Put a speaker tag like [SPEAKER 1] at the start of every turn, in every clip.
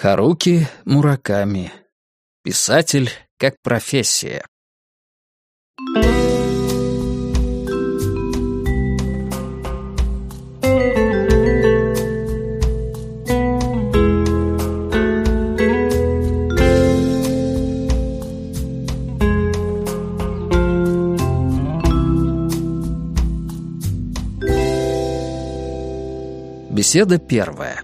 [SPEAKER 1] Харуки Мураками. Писатель как профессия. Беседа первая.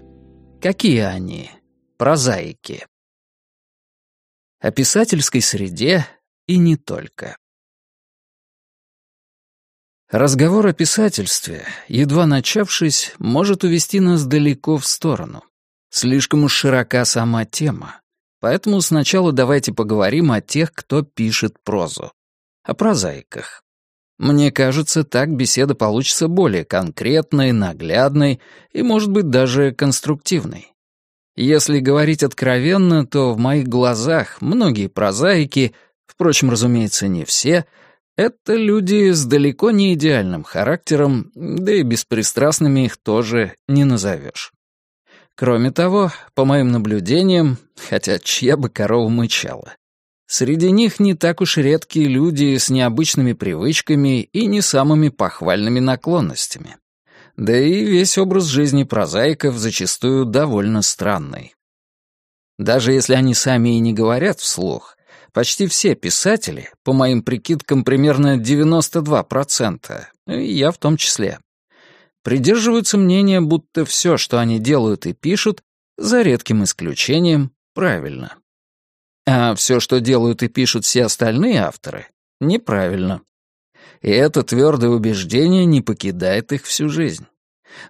[SPEAKER 1] Какие они? Прозаики. О писательской среде и не только. Разговор о писательстве, едва начавшись, может увести нас далеко в сторону. Слишком уж широка сама тема. Поэтому сначала давайте поговорим о тех, кто пишет прозу. О прозаиках. Мне кажется, так беседа получится более конкретной, наглядной и, может быть, даже конструктивной. Если говорить откровенно, то в моих глазах многие прозаики, впрочем, разумеется, не все, это люди с далеко не идеальным характером, да и беспристрастными их тоже не назовешь. Кроме того, по моим наблюдениям, хотя чья бы корова мычала, среди них не так уж редкие люди с необычными привычками и не самыми похвальными наклонностями. Да и весь образ жизни прозаиков зачастую довольно странный. Даже если они сами и не говорят вслух, почти все писатели, по моим прикидкам примерно 92%, и я в том числе, придерживаются мнения, будто все, что они делают и пишут, за редким исключением, правильно. А все, что делают и пишут все остальные авторы, неправильно и это твердое убеждение не покидает их всю жизнь.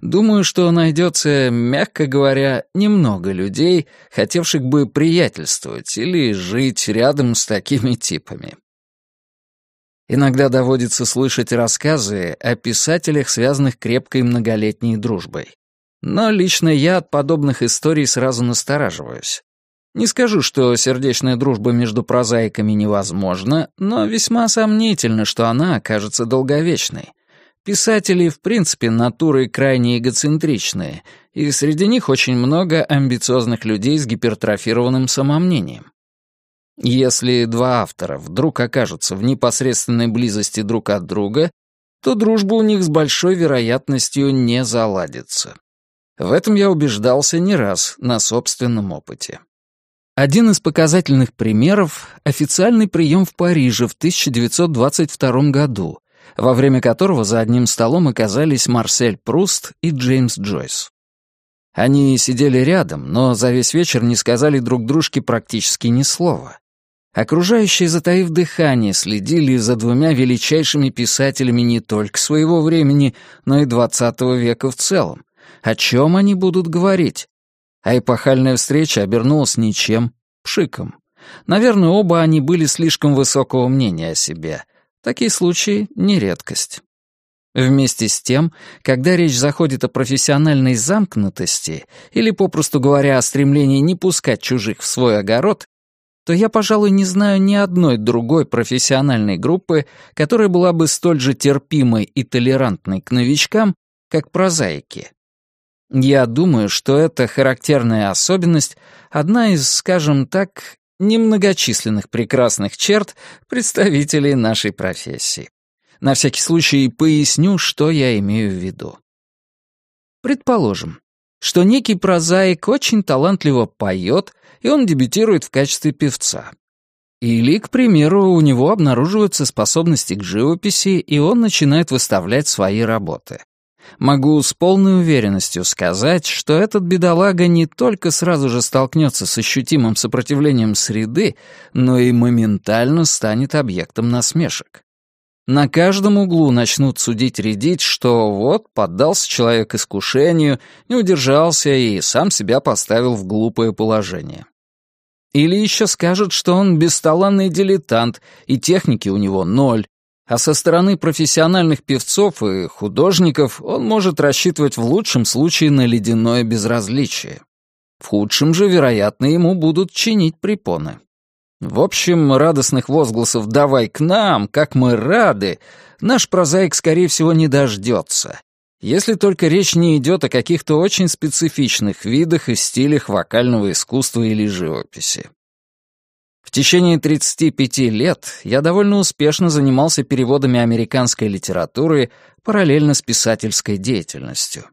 [SPEAKER 1] Думаю, что найдется, мягко говоря, немного людей, хотевших бы приятельствовать или жить рядом с такими типами. Иногда доводится слышать рассказы о писателях, связанных крепкой многолетней дружбой. Но лично я от подобных историй сразу настораживаюсь. Не скажу, что сердечная дружба между прозаиками невозможна, но весьма сомнительно, что она окажется долговечной. Писатели, в принципе, натуры крайне эгоцентричные, и среди них очень много амбициозных людей с гипертрофированным самомнением. Если два автора вдруг окажутся в непосредственной близости друг от друга, то дружба у них с большой вероятностью не заладится. В этом я убеждался не раз на собственном опыте. Один из показательных примеров — официальный прием в Париже в 1922 году, во время которого за одним столом оказались Марсель Пруст и Джеймс Джойс. Они сидели рядом, но за весь вечер не сказали друг дружке практически ни слова. Окружающие, затаив дыхание, следили за двумя величайшими писателями не только своего времени, но и XX века в целом. О чем они будут говорить? А эпохальная встреча обернулась ничем, пшиком. Наверное, оба они были слишком высокого мнения о себе. Такие случаи — не редкость. Вместе с тем, когда речь заходит о профессиональной замкнутости или, попросту говоря, о стремлении не пускать чужих в свой огород, то я, пожалуй, не знаю ни одной другой профессиональной группы, которая была бы столь же терпимой и толерантной к новичкам, как прозаики. Я думаю, что эта характерная особенность — одна из, скажем так, немногочисленных прекрасных черт представителей нашей профессии. На всякий случай поясню, что я имею в виду. Предположим, что некий прозаик очень талантливо поет, и он дебютирует в качестве певца. Или, к примеру, у него обнаруживаются способности к живописи, и он начинает выставлять свои работы. Могу с полной уверенностью сказать, что этот бедолага не только сразу же столкнется с ощутимым сопротивлением среды, но и моментально станет объектом насмешек. На каждом углу начнут судить-рядить, что вот, поддался человек искушению, не удержался и сам себя поставил в глупое положение. Или еще скажут, что он бесталанный дилетант, и техники у него ноль, а со стороны профессиональных певцов и художников он может рассчитывать в лучшем случае на ледяное безразличие. В худшем же, вероятно, ему будут чинить препоны. В общем, радостных возгласов «давай к нам, как мы рады» наш прозаик, скорее всего, не дождется. если только речь не идет о каких-то очень специфичных видах и стилях вокального искусства или живописи. В течение 35 лет я довольно успешно занимался переводами американской литературы параллельно с писательской деятельностью.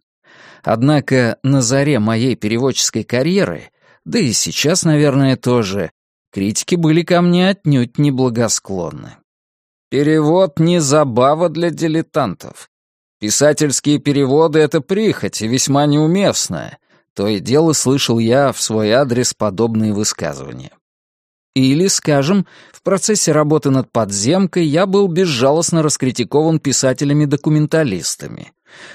[SPEAKER 1] Однако на заре моей переводческой карьеры, да и сейчас, наверное, тоже, критики были ко мне отнюдь неблагосклонны. Перевод не забава для дилетантов. Писательские переводы — это прихоть и весьма неуместная. То и дело слышал я в свой адрес подобные высказывания. Или, скажем, в процессе работы над «Подземкой» я был безжалостно раскритикован писателями-документалистами.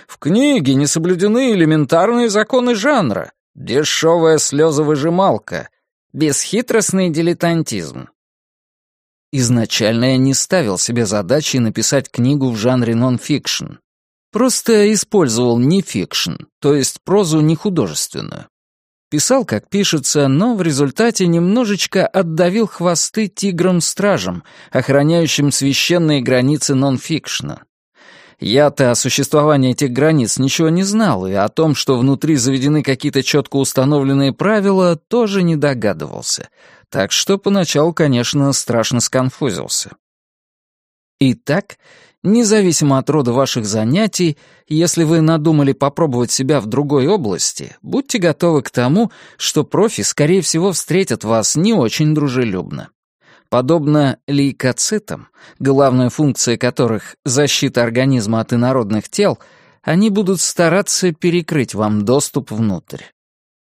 [SPEAKER 1] В книге не соблюдены элементарные законы жанра. Дешевая слезовыжималка. Бесхитростный дилетантизм. Изначально я не ставил себе задачи написать книгу в жанре нон-фикшн. Просто использовал нон-фикшн, то есть прозу не художественную. Писал, как пишется, но в результате немножечко отдавил хвосты тиграм-стражам, охраняющим священные границы нон-фикшна. Я-то о существовании этих границ ничего не знал, и о том, что внутри заведены какие-то четко установленные правила, тоже не догадывался. Так что поначалу, конечно, страшно сконфузился. Итак, независимо от рода ваших занятий, если вы надумали попробовать себя в другой области, будьте готовы к тому, что профи, скорее всего, встретят вас не очень дружелюбно. Подобно лейкоцитам, главная функция которых — защита организма от инородных тел, они будут стараться перекрыть вам доступ внутрь.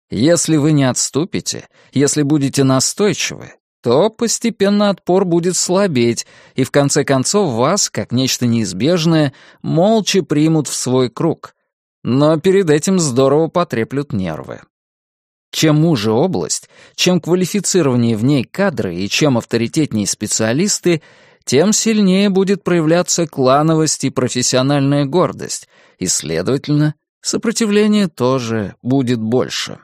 [SPEAKER 1] Если вы не отступите, если будете настойчивы, то постепенно отпор будет слабеть, и в конце концов вас, как нечто неизбежное, молча примут в свой круг. Но перед этим здорово потреплют нервы. Чем уже область, чем квалифицированнее в ней кадры и чем авторитетнее специалисты, тем сильнее будет проявляться клановость и профессиональная гордость, и, следовательно, сопротивление тоже будет больше.